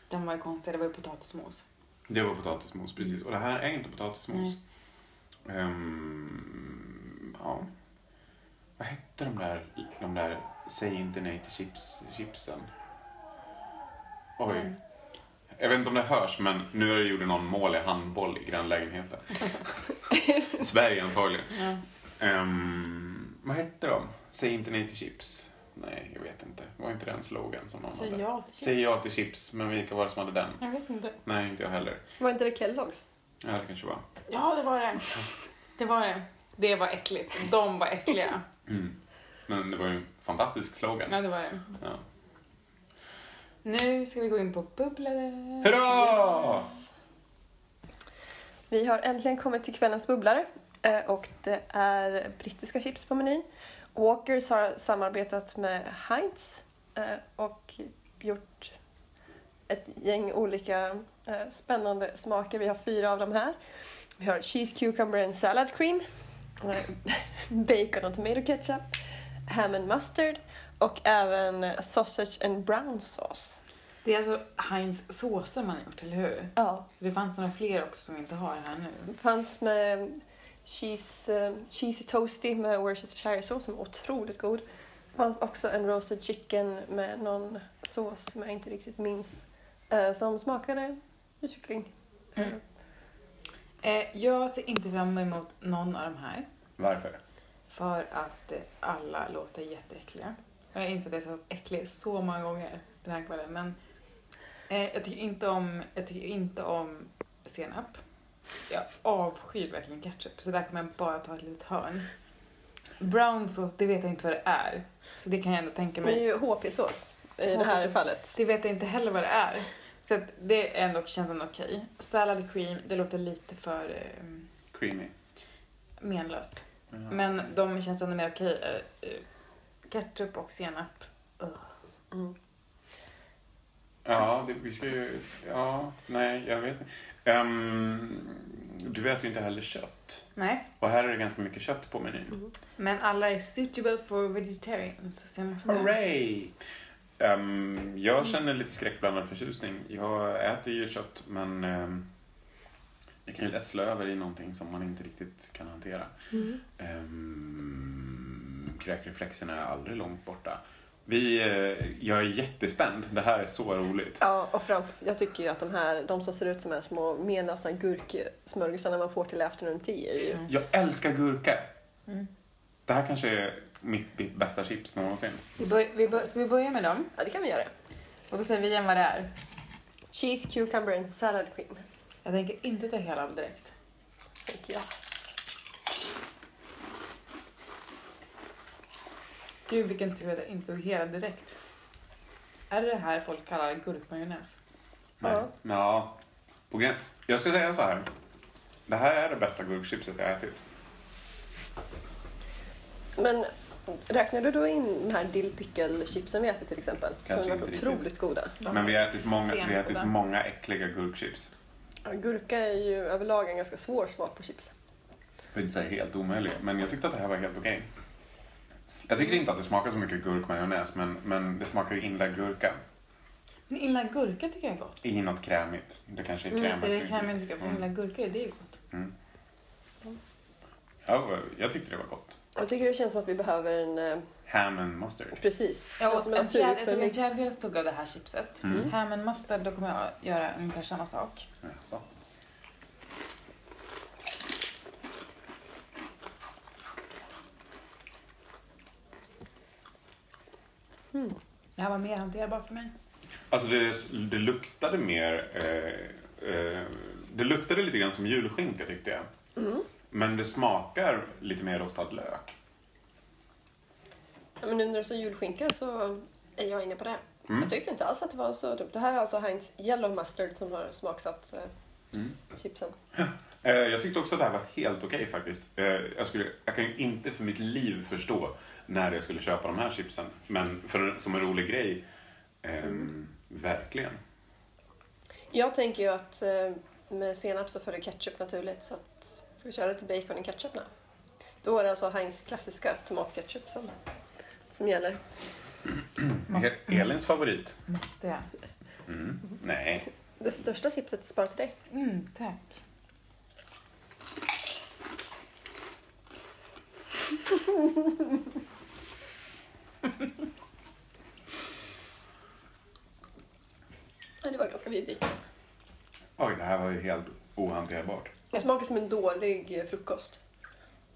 De var ju konstiga, det var ju potatismos. Det var potatismos, precis. Och det här är inte potatismos. Ehm, ja. Vad hette de där, de där Säg inte nej till chips, chipsen? Oj. Mm. Jag vet inte om det hörs, men nu det gjorde någon mål i handboll i grannlägenheten. Sverige antagligen. Ja. Ehm, vad hette de? Säg inte nej till chips. Nej, jag vet inte. Var inte det en slogan som någon Säg hade? ja till chips. Säg ja till chips, men vilka var det som hade den? Jag vet inte. Nej, inte jag heller. Var inte det Kellogg's? Ja, det kanske var. Ja, det var det. Det var det. Det var äckligt. De var äckliga. Mm. Men det var ju en fantastisk slogan. Ja, det var det. Ja. Nu ska vi gå in på bubblare. Hurra! Vi har äntligen kommit till kvällens bubblare eh, och det är brittiska chips på menyn. Walkers har samarbetat med Heinz eh, och gjort ett gäng olika eh, spännande smaker. Vi har fyra av dem här. Vi har cheese cucumber and salad cream, bacon och tomato ketchup, ham and mustard och även sausage and brown sauce. Det är alltså Heinz såser man har gjort, eller hur? Ja, Så det fanns några fler också som vi inte har här nu. Det fanns med cheese, eh, cheesy toasty med Worcestershire-sås som var otroligt god. Det fanns också en roasted chicken med någon sås som jag inte riktigt minns. eh, som smakade kyckling. Mm. Eh, jag ser inte fram emot någon av de här. Varför? För att eh, alla låter jätteäckliga. Jag har insett att jag har sagt äcklig så många gånger den här kvällen. Men eh, jag, tycker inte om, jag tycker inte om senap. Jag avskyr verkligen ketchup. Så där kommer jag bara ta ett litet hörn. Brown sauce, det vet jag inte vad det är. Så det kan jag ändå tänka Det är mig. ju HP-sås i det här fallet. Det vet jag inte heller vad det är. Så att det är ändå, känns ändå okej. Salad cream, det låter lite för eh, Creamy. menlöst. Ja. Men de känns ändå mer okej. Eh, eh, ketchup och senap. Mm. Ja, det, vi ska ju... Ja, nej, jag vet inte. Ehm, du äter ju inte heller kött. Nej, Och här är det ganska mycket kött på menyn. Mm. men alla är suitable for vegetarians. Så jag måste... Hooray! Ehm, jag känner lite skräckblandad förtjusning. Jag äter ju kött, men um, det kan ju lätt slå över i någonting som man inte riktigt kan hantera. Mm. Um, kräkreflexen är aldrig långt borta. Vi, eh, jag är jättespänd. Det här är så roligt. Ja, och framför, jag tycker ju att de här, de som ser ut som här små menlösa gurksmörgåsarna man får till afternoon tea är ju... Mm. Jag älskar gurka. Mm. Det här kanske är mitt, mitt bästa chips någonsin. Vi bör, vi bör, ska vi börja med dem? Ja, det kan vi göra. Och då säger vi igen vad det är. Cheese, cucumber and salad cream. Jag tänker inte ta hela av direkt. Tänker jag. Gud vilken tur att jag inte tog hela direkt. Är det det här folk kallar gurkmajonnäs? Nej. Ja. Ja. Jag ska säga så här. Det här är det bästa gurkchipset jag ätit. Men räknar du då in den här dill pickle chipsen vi ätit till exempel? Som Kanske har varit inte otroligt riktigt. goda. Men vi är har ätit många, vi har ätit många äckliga gurkchips. Ja, Gurka är ju överlag en ganska svår smak på chips. Jag vill inte säga helt omöjlig, men jag tyckte att det här var helt okej. Jag tycker inte att det smakar så mycket gurkmajonnäs, men, men det smakar ju inlagd gurka Men inlagd gurka tycker jag är gott. i något krämigt. Det kanske är Mm, krämigt. det kan jag tycka på. Mm. Inlagd gurka, det är gott. Ja, jag tyckte det var gott. Jag tycker det känns som att vi behöver en... eh, Ham and mustard. Precis. Ja, och som en fjärde, jag tog en för fjärdedel stod av det här chipset. Mm. Ham and mustard, då kommer jag göra ungefär samma sak. Ja, så. Det här var mer hanterbart för mig. Alltså det, det luktade mer... Eh, eh, det luktade lite grann som julskinka tyckte jag. Mm. Men det smakar lite mer rostad lök. Ja, men nu när det är så julskinka så är jag inne på det. Mm. Jag tyckte inte alls att det var så dumt. Det här är alltså Heinz Yellow Mustard som har smaksatt eh, Mm. chipsen. Eh, jag tyckte också att det här var helt okej faktiskt. Eh, jag, skulle, jag kan ju inte för mitt liv förstå när jag skulle köpa de här chipsen. Men för, som en rolig grej, ehm, verkligen. Jag tänker ju att eh, med senap så följer ketchup naturligt. Så att, ska vi köra lite bacon i ketchup nu? Då är det alltså Heinz klassiska tomatketchup som, som gäller. Måste- Elins favorit. Måste jag? Mm. Nej. Det största chipset är sparat till dig. Mm, tack. Ja, det var ganska vidrigt. Oj, det här var ju helt ohanterbart. Det smakar som en dålig frukost.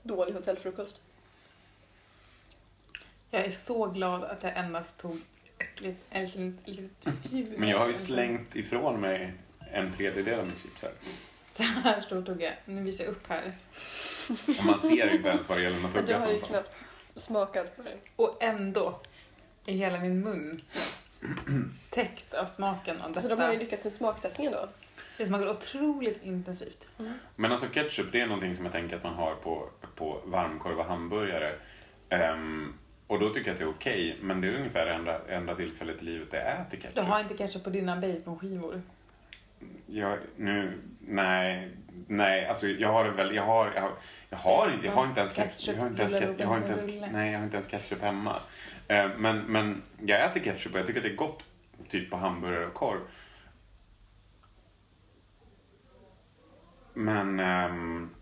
Dålig hotellfrukost. Jag är så glad att jag endast tog äckligt, eller lite ful. Men jag har ju slängt ifrån mig en tredjedel av mitt chips här. Så här stor tog jag. Nu visar jag upp här. Och man ser inte ens var Elin har Du tuggat har ju någonstans. knappt smakat på det. Och ändå är hela min mun täckt av smaken av Alltså detta. de har ju lyckats med smaksättningen då. Det smakar otroligt intensivt. Men alltså ketchup, det är någonting som jag tänker att man har på, på varmkorv och hamburgare. Ehm, och då tycker jag att det är okej, men det är ungefär det enda, enda tillfället i livet jag äter ketchup. Du har inte ketchup på dina baconskivor. Jag, nu, nej, nej, alltså jag har väl, jag har, jag har, jag har, inte, jag har inte ens ketchup, jag har inte ens, jag har inte ens, nej, jag har inte ens ketchup hemma. Eh, men, men jag äter ketchup och jag tycker att det är gott typ på hamburgare och korv. Men ehm,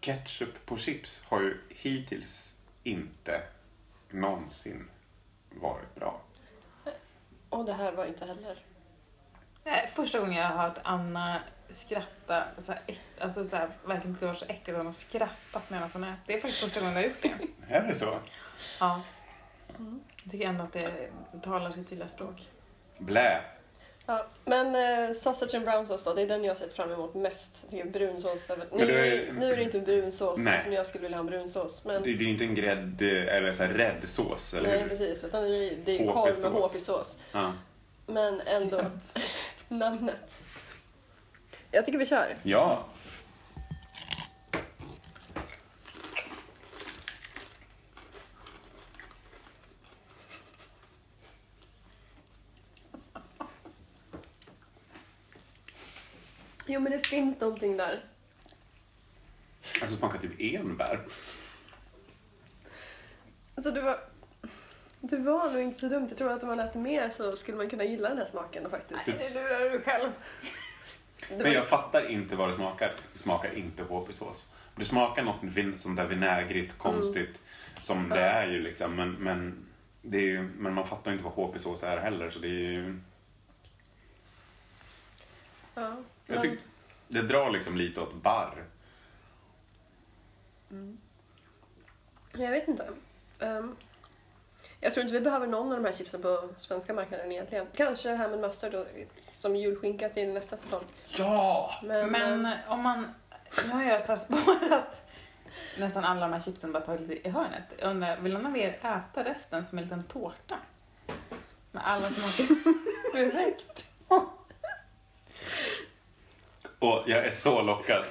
ketchup på chips har ju hittills inte någonsin varit bra. Och det här var inte heller. Nej, första gången jag har hört Anna skratta, så här, alltså så här, verkligen inte vara så äckligt hon har skrattat medan hon äter. Det är faktiskt första gången jag har gjort det. Är det så? Ja. Jag tycker ändå att det talar sitt tydliga språk. Blä. Ja, men eh, sausage and brown sauce då, det är den jag har sett fram emot mest. Jag tycker brunsås. är väl- Nu, Men du är, är- nu är det inte en brunsås Nej. som jag skulle vilja ha en brunsås. Men, Det det är inte en grädde eller så här räddsås, eller nej, hur? precis. Utan det är, det är korv med HP-sås. HP-sås. Ja. Men ändå, namnet. Jag tycker vi kör. ja. Jo, men det finns någonting där. Alltså smakar typ enbär. Alltså det var... Det var nog inte så dumt. Jag tror att om man äter mer så skulle man kunna gilla den här smaken faktiskt. Nej, det lurar du själv. Det var Men jag fattar inte vad det smakar. Det smakar inte HP-sås. Det smakar något sånt där vinägrigt, konstigt. Som det är ju liksom. Men, men, det är ju, men man fattar inte vad HP-sås är heller. Så det är ju... Ja, Jag tycker, det drar liksom lite åt barr. Jag vet inte. Ehm, jag tror inte vi behöver någon av de här chipsen på svenska marknaden egentligen. Kanske Ham and Mustard då, som julskinka till nästa säsong. Ja! Men, Men ehm, om man... Nu har jag så här sparat nästan alla de här chipsen bara tagit lite i hörnet. Jag undrar, vill någon av er äta resten som en liten tårta? Med alla smaker direkt. Och jag är så lockad.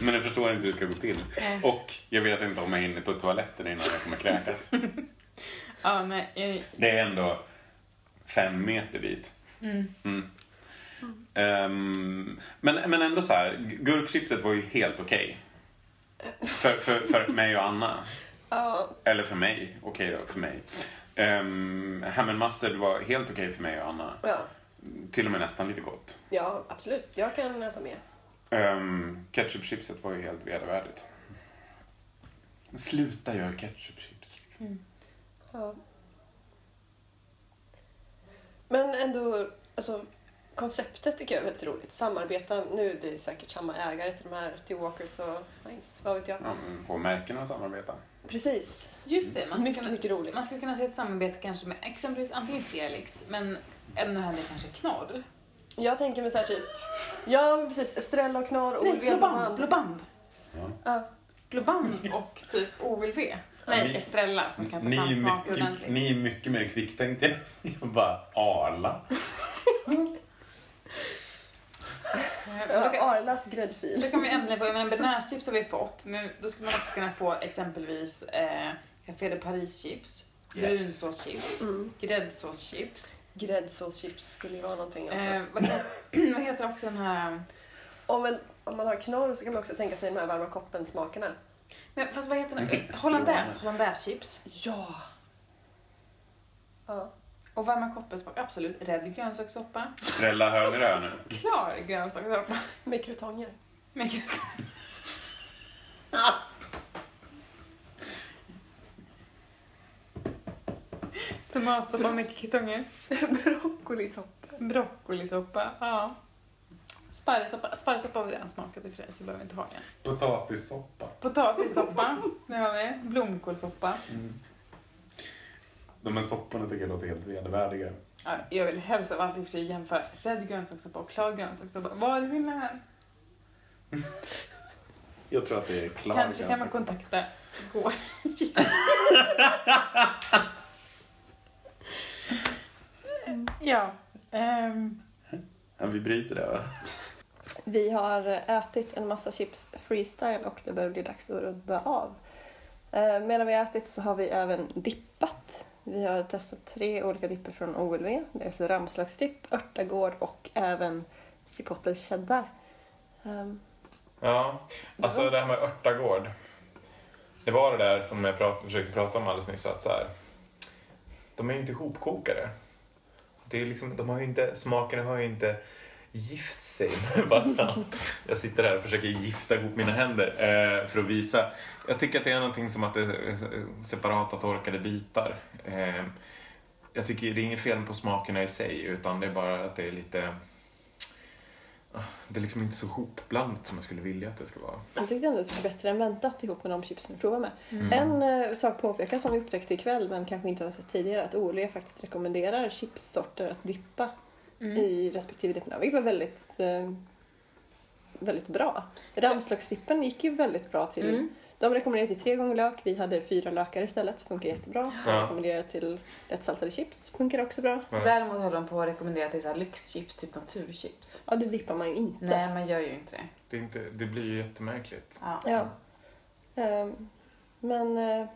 Men jag förstår inte hur det ska gå till. Nej. Och jag vet inte om jag hinner på toaletten innan jag kommer kräkas. Ja, nej, jag, Det är ändå fem meter dit. mm. Mm. Ehm, men, men ändå så här, gurkchipset var ju helt okej. För, för, för mig och Anna. Ja, Eller för mig. Okej då, för mig. Um, ham and mustard var helt okej för mig och Anna. ja, Till och med nästan lite gott. ja, absolut. Jag kan äta mer. Um, ketchupchipset var ju helt vedervärdigt. Sluta göra ketchupchips. Ja. Men ändå, alltså konceptet tycker jag är väldigt roligt. Samarbeta, nu är det säkert samma ägare till de här, till Walkers och Heinz, vad vet jag. Ja, men får märkena samarbeta. Precis. Just det, man skulle, Mycket, kunna, mycket roligt. man skulle kunna se ett samarbete kanske med exempelvis antingen Felix, men ännu hellre kanske Knorr. Jag tänker mig så här typ, ja men precis, Estrella och Knorr, Nej, OLV Globand! Globand! Ja. Ja, Globand och typ OLV. Nej, Ni- Estrella som kan ta Ni fram är, smaker mycket, ordentligt. ni är mycket mer kvicktänkta. Jag bara, Arla. Arlas gräddfil. Då kan vi äntligen få, jag menar bearnaiseschips har vi fått, men då skulle man också kunna få exempelvis eh, Café de Paris-chips, Yes. brunsåschips, Mm. gräddsåschips. Gräddsåschips skulle ju vara någonting alltså. Eh, vad, heter, vad heter också den här... Om, en, om man har knorr så kan man också tänka sig de här varma koppen-smakerna. Men, fast vad heter den? Mm. Hollandaise, hollandaise-chips. Ja! Ja. Och varma koppelsmak, absolut. Rädd grönsakssoppa. Estrella höger ö nu. Klar grönsakssoppa. Med krutonger. Men gud. Tomatsoppa med krutonger. Broccolisoppa. Broccolisoppa, ja. Sparrissoppa, sparrissoppa har vi redan smakat i och för sig så behöver vi inte ha den. Potatissoppa. Potatissoppa, nu har vi det. Blomkålssoppa. Mm. De här sopporna tycker jag låter helt vedervärdiga. Ja, jag vill helst av allt i och för sig jämföra rädd grönsakssoppa och klar grönsakssoppa. Vad är skillnaden? Jag tror att det är klar Kanske kan man kontakta gården. ja. ehm, Ja, vi bryter det va? Vi har ätit en massa chips freestyle och det börjar bli dags att runda av. Eh, Medan vi har ätit så har vi även dippat. Vi har testat tre olika dipper från OLV. Dels ramslagsdipp, örtagård och även chipotle cheddar. Ehm, Ja, alltså det här med örtagård. Det var det där som jag prat, försökte prata om alldeles nyss. Att så här, de är ju inte ihopkokade. Det är liksom, de har ju inte, smakerna har ju inte gift sig med varandra. Jag sitter här och försöker gifta ihop mina händer eh, för att visa. Jag tycker att det är någonting som att det är eh, separata torkade bitar. Eh, jag tycker det är inget fel på smakerna i sig utan det är bara att det är lite det är liksom inte så hopblandat som jag skulle vilja att det ska vara. Jag tyckte ändå att det var bättre än väntat ihop med de chipsen vi provade med. Mm. En eh, sak påpekas som vi upptäckte ikväll men kanske inte har sett tidigare att OLV faktiskt rekommenderar chipssorter att dippa mm. i respektive dipparna, vilket var väldigt, eh, väldigt bra. Ramslagsdippen gick ju väldigt bra till. Mm. De rekommenderade till tre gånger lök, vi hade fyra lökar istället, funkar jättebra. De Ja. rekommenderade till lättsaltade chips, funkar också bra. Ja. Däremot håller de på att rekommendera till så här lyxchips, typ naturchips. Ja, det dippar man ju inte. Nej, man gör ju inte det. Det, är inte, det blir ju jättemärkligt. Ja. Ja. Ehm, men eh,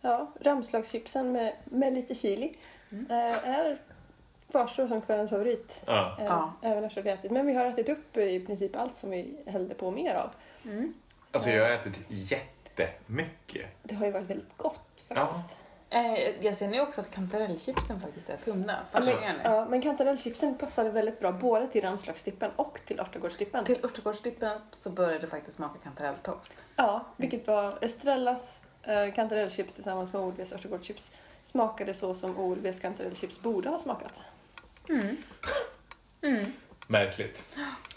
ja, ramslagschipsen med, med lite chili Mm. eh, är kvarstår som kvällens favorit. Ja. Eh, Ja. Även efter att vi ätit. Men vi har ätit upp i princip allt som vi hällde på mer av. Mm. Alltså jag har ätit jättemycket. Det har ju varit väldigt gott Ja. faktiskt. Eh, jag ser nu också att kantarellchipsen faktiskt är tunna. Ja, men, ja, men kantarellchipsen passade väldigt bra både till ramslagsdippen och till örtagårdsdippen. Till örtagårdsdippen så började det faktiskt smaka kantarelltoast. Ja, vilket var Estrellas eh, kantarellchips tillsammans med OLVs örtagårdschips smakade så som OLVs kantarellchips borde ha smakat. Mm. Mm. Märkligt.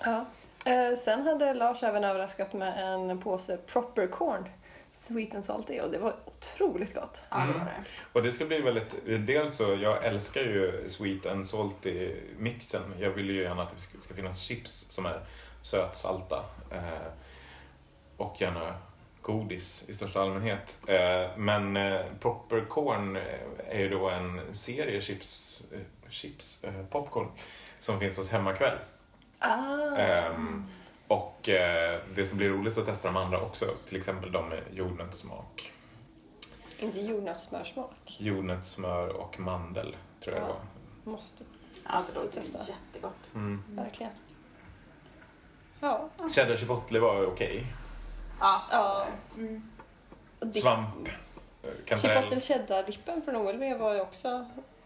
Ja. Eh, sen hade Lars även överraskat med en påse proper corn, sweet and salty, och det var otroligt gott. Ja, det Mm. var det. Och det ska bli väldigt, dels så, jag älskar ju sweet and salty mixen. Jag vill ju gärna att det ska, finnas chips som är sötsalta. Eh, och gärna godis i största allmänhet. Eh, Men eh, Popcorn är ju då en serie chips, eh, chips eh, popcorn som finns hos Hemmakväll. Ah. Ehm, Och eh, det ska bli roligt att testa de andra också, till exempel de med jordnötssmak. Inte jordnötssmörsmak. Jordnötssmör och mandel, tror jag det var. Måste Ja, det låter testa. jättegott. Mm. verkligen. Ja. Cheddar chipotle var okej. Ja. ja. Mm. Svamp, eh, Chipotle kantarell. cheddar-dippen från OLV var ju också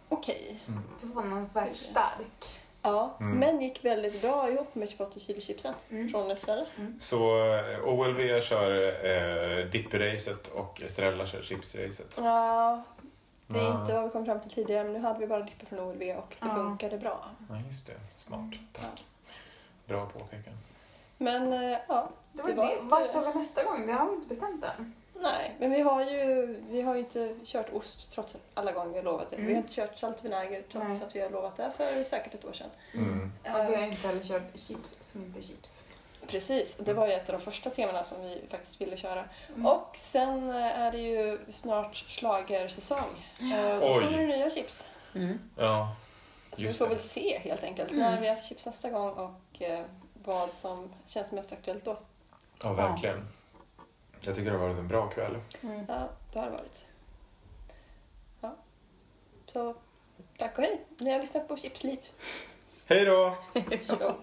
okej. Förvånansvärt stark. Ja, Mm. men gick väldigt bra ihop med chipotle chili-chipsen Mm. från Estrella. Så eh, OLV kör eh, dipp-racet och Estrella kör chips-racet. Ja, det är Ja. inte vad vi kom fram till tidigare, men nu hade vi bara dippen från OLV och det Ja. funkade bra. Ja, just det. Smart. Tack. Bra påpekan. Men eh, ja, Det var Det var det. Vart ska vi nästa gång? Det har vi inte bestämt än. Nej. Men vi har ju vi har ju inte kört ost trots att alla gånger vi har lovat det. Vi Mm. har inte kört salt och vinäger trots Nej. att vi har lovat det för säkert ett år sedan. Mm. Och vi har Eh, inte heller kört chips som inte är chips. Precis, och det var ju ett av de första temana som vi faktiskt ville köra. Mm. Och sen eh, är det ju snart schlagersäsong. Eh, Då kommer det nya chips. Ja, Så vi får det. väl se helt enkelt Mm. när vi äter chips nästa gång och eh, vad som känns mest aktuellt då. ja verkligen. Jag tycker det har varit en bra kväll. Ja, det har det varit. Ja. Så tack och hej. Ni har lyssnat på Chipsliv. Hej då! Hej då.